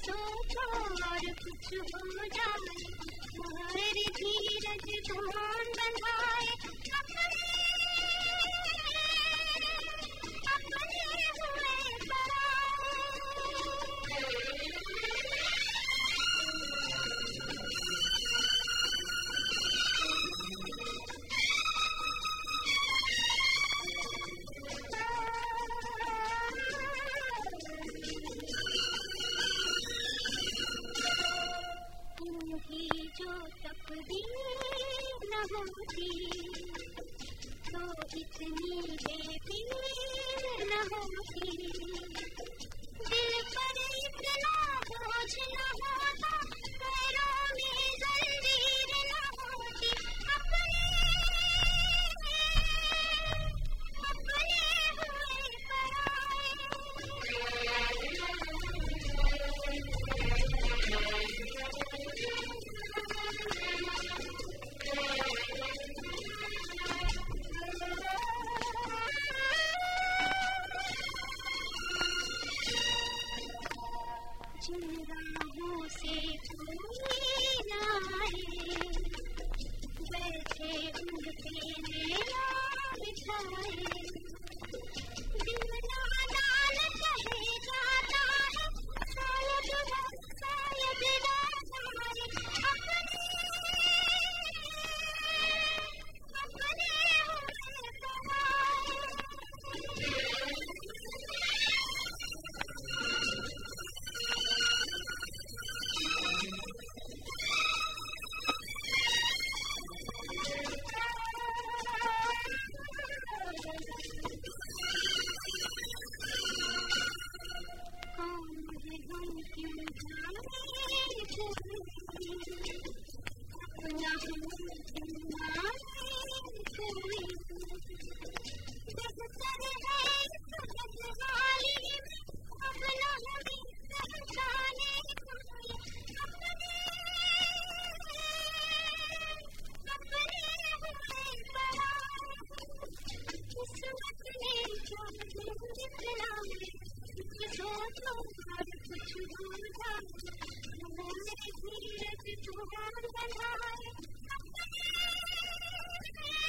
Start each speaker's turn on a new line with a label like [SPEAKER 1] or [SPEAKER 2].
[SPEAKER 1] सोचो कुछ हो जाए मेरे धीरज कौन बनाए होती तो इतनी बेदिल न होती Thank you.